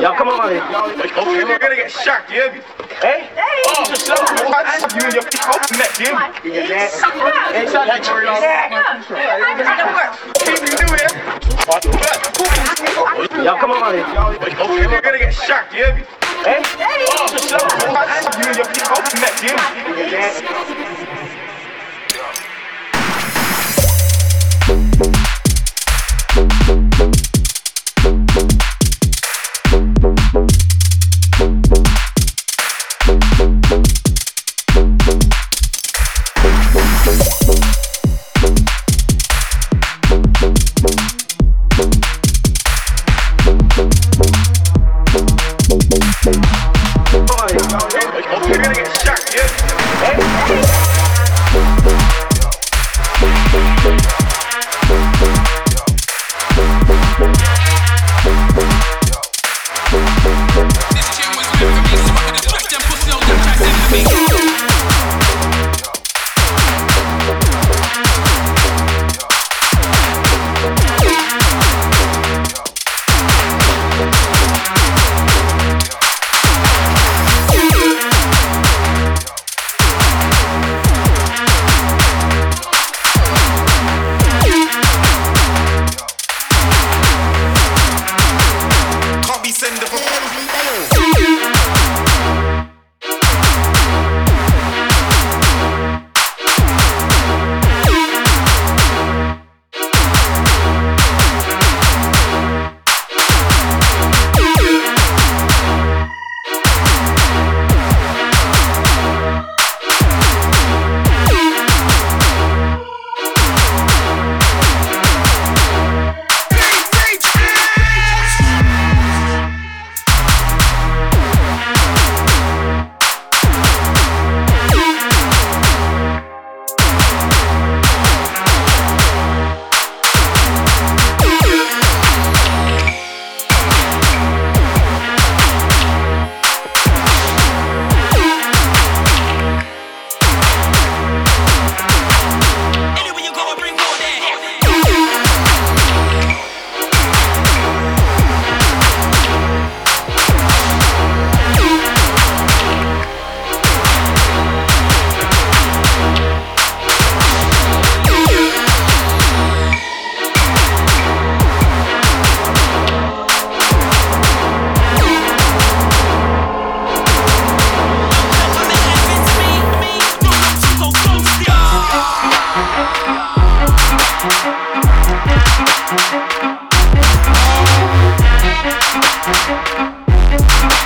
Y'all come on. Okay, you're gonna get shocked, you hear me? Hey? Oh, just so what? You and your open neck, you hear me? Hey, shut that door. Keep you do it. Y'all come on. Okay, you're gonna get shocked, you hear me? Hey? Oh, just so what? You and your open neck, you hear me? Okay,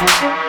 Can't be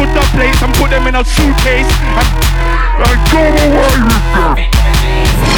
to the place and put them in a suitcase and, and go away with them.